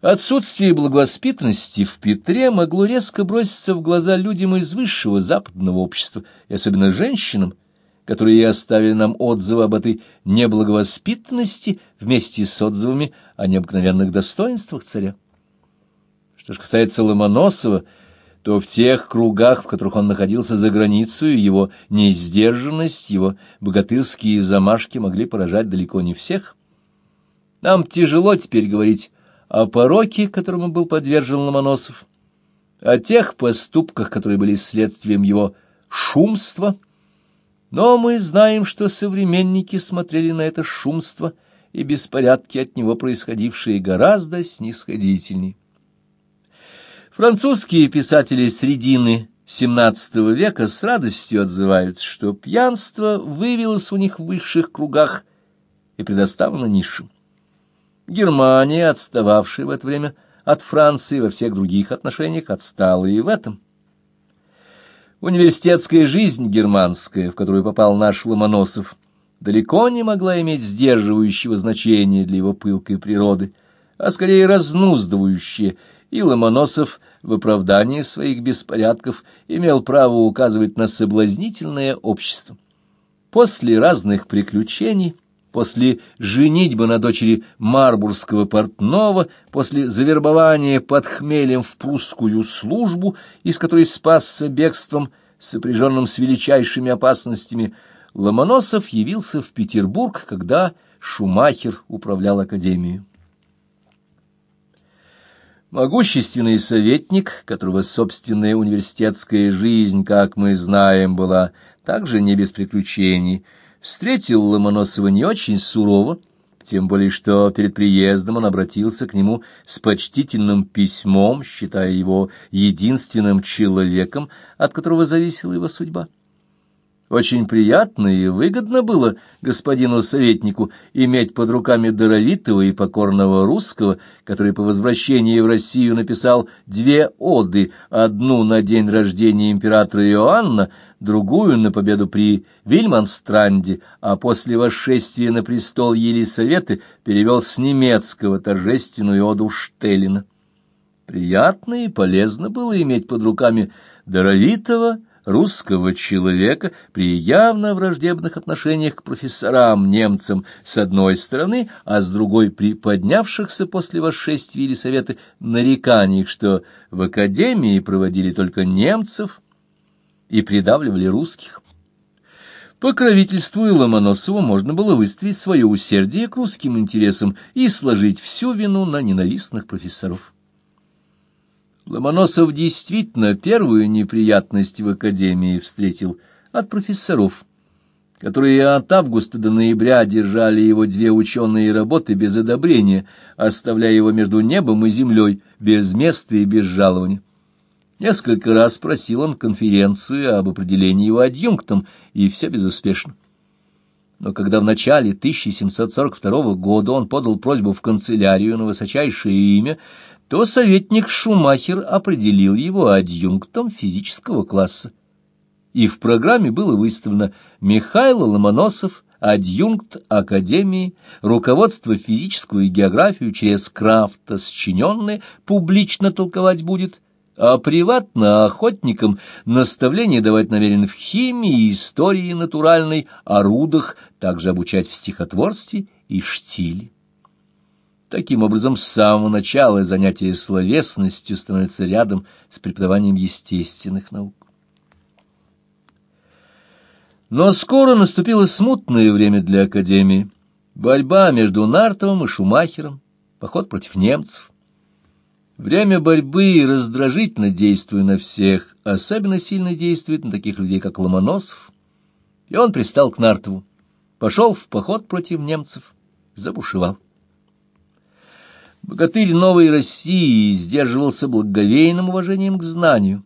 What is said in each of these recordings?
Отсутствие благовоспитанности в Петре могло резко броситься в глаза людям из высшего западного общества, и особенно женщинам, которые оставили нам отзывы об этой неблаговоспитанности вместе с отзывами о необыкновенных достоинствах царя. Что же касается Ломоносова, то в тех кругах, в которых он находился за границей, его неиздержанность, его богатырские замашки могли поражать далеко не всех. Нам тяжело теперь говорить о пороке, которому был подвержен Ломоносов, о тех поступках, которые были следствием его шумства, но мы знаем, что современники смотрели на это шумство и беспорядки от него происходившие гораздо снисходительнее. Французские писатели средины XVII века с радостью отзывают, что пьянство вывелось у них в высших кругах и предоставлено низшим. Германия, отстававшая в это время от Франции во всех других отношениях, отстала и в этом. Университетская жизнь германская, в которую попал наш Ломоносов, далеко не могла иметь сдерживающего значения для его пылкой природы, а скорее разнуздывающее, и Ломоносов в оправдании своих беспорядков имел право указывать на соблазнительное общество. После разных приключений после женитьбы на дочери Марбургского портного, после завербования под хмелем в прусскую службу, из которой спасся бегством, сопряженным с величайшими опасностями, Ломоносов явился в Петербург, когда Шумахер управлял академией. Могущественный советник, которого собственная университетская жизнь, как мы знаем, была также не без приключений, — встретил Ломоносова не очень сурово, тем более что перед приездом он обратился к нему с почтительным письмом, считая его единственным человеком, от которого зависела его судьба. Очень приятно и выгодно было господину советнику иметь под руками даровитого и покорного русского, который по возвращении в Россию написал две оды, одну на день рождения императора Иоанна, другую на победу при Вильманстранде, а после восшествия на престол Елисаветы перевел с немецкого торжественную оду Штеллина. Приятно и полезно было иметь под руками даровитого, русского человека при явно враждебных отношениях к профессорам-немцам с одной стороны, а с другой при поднявшихся после восшествия Елисаветы нареканиях, что в академии проводили только немцев и придавливали русских. Покровительствуя Ломоносову, можно было выставить свое усердие к русским интересам и сложить всю вину на ненавистных профессоров. Ломоносов действительно первую неприятность в академии встретил от профессоров, которые от августа до ноября держали его две ученые работы без одобрения, оставляя его между небом и землей, без места и без жалования. Несколько раз просил он конференцию об определении его адъюнктом, и все безуспешно. Но когда в начале 1742 года он подал просьбу в канцелярию на высочайшее имя, то советник Шумахер определил его адъюнктом физического класса. И в программе было выставлено Михаил Ломоносов, адъюнкт Академии, руководство физическую и географию через Крафта сочиненное, публично толковать будет, а приватно охотникам наставление давать намерен в химии, истории натуральной, о рудах, также обучать в стихотворстве и штиле. Таким образом, с самого начала занятие словесностью становится рядом с преподаванием естественных наук. Но скоро наступило смутное время для Академии. Борьба между Нартовым и Шумахером, поход против немцев. Время борьбы раздражительно действует на всех, особенно сильно действует на таких людей, как Ломоносов. И он пристал к Нартову, пошел в поход против немцев, забушевал. Богатырь новой России сдерживался благоговейным уважением к знанию,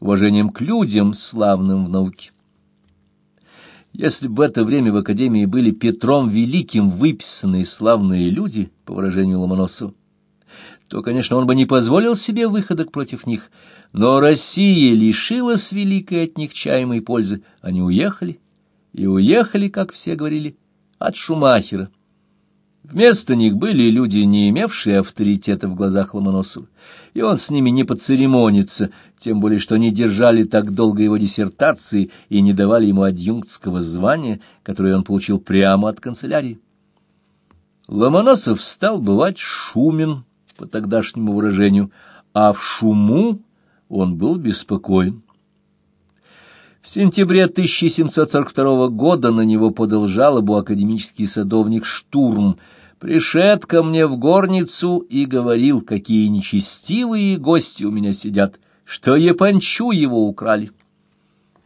уважением к людям, славным в науке. Если бы в это время в Академии были Петром Великим выписанные славные люди, по выражению Ломоносова, то, конечно, он бы не позволил себе выходок против них, но Россия лишилась великой от них чаемой пользы. Они уехали, и уехали, как все говорили, от Шумахера. Вместо них были люди, не имевшие авторитета в глазах Ломоносова, и он с ними не поцеремонится, тем более что они держали так долго его диссертации и не давали ему адъюнктского звания, которое он получил прямо от канцелярии. Ломоносов стал бывать шумен, по тогдашнему выражению, а в шуму он был беспокоен. В сентябре 1742 года на него подал жалобу академический садовник Штурм, пришед ко мне в горницу и говорил, какие нечестивые гости у меня сидят, что Япончу его украли.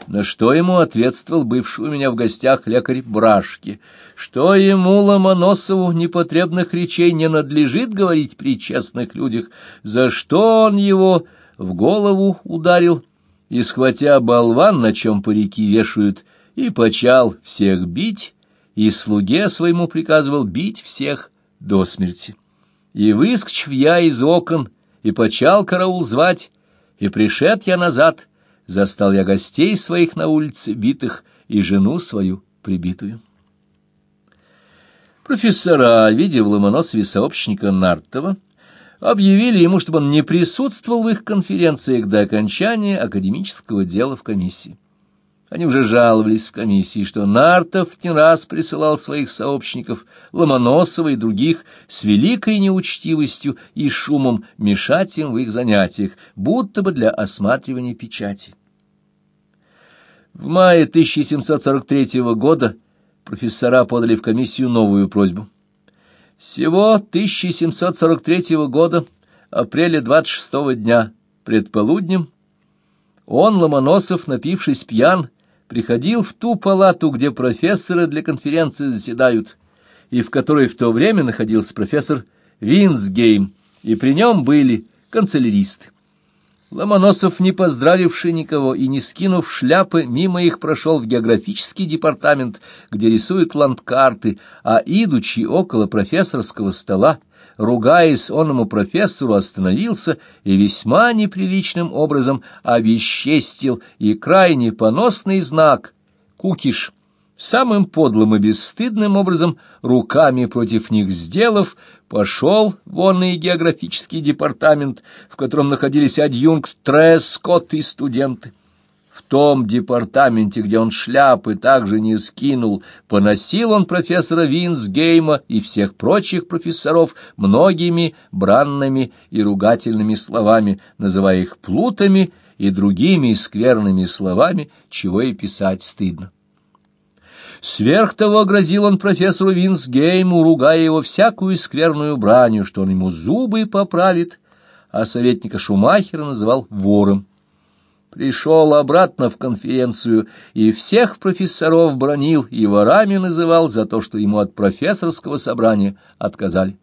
На что ему ответствовал бывший у меня в гостях лекарь Брашки, что ему, Ломоносову, непотребных речей не надлежит говорить при честных людях, за что он его в голову ударил, и, схватя болван, на чем парики вешают, и почал всех бить, и слуге своему приказывал бить всех до смерти. И выскочив я из окон, и почал караул звать, и пришед я назад, застал я гостей своих на улице битых и жену свою прибитую. Профессора, видя в Ломоносове сообщника Нартова, объявили ему, чтобы он не присутствовал в их конференциях до окончания академического дела в комиссии. Они уже жаловались в комиссии, что Нартов не раз присылал своих сообщников, Ломоносова и других, с великой неучтивостью и шумом мешать им в их занятиях, будто бы для осматривания печати. В мае 1743 года профессора подали в комиссию новую просьбу. Всего 1743 года, апреля 26 дня, предполуднем, он, Ломоносов, напившись пьян, приходил в ту палату, где профессоры для конференции заседают, и в которой в то время находился профессор Винсгейм, и при нем были канцеляристы. Ломоносов, не поздравивший никого и не скинув шляпы, мимо их прошел в географический департамент, где рисуют ландкарты, а, идучи около профессорского стола, ругаясь оному профессору, остановился и весьма неприличным образом обесчестил и крайне поносный знак «Кукиш» самым подлым и бесстыдным образом руками против них сделав, пошел в онный географический департамент, в котором находились адъюнкт Трескотт и студенты. В том департаменте, где он шляпы также не скинул, поносил он профессора Винсгейма и всех прочих профессоров многими бранными и ругательными словами, называя их плутами и другими скверными словами, чего и писать стыдно. Сверх того грозил он профессору Винсгейму, ругая его всякую скверную бранью, что он ему зубы поправит, а советника Шумахера называл вором. Пришел обратно в конференцию и всех профессоров бронил и ворами называл за то, что ему от профессорского собрания отказали.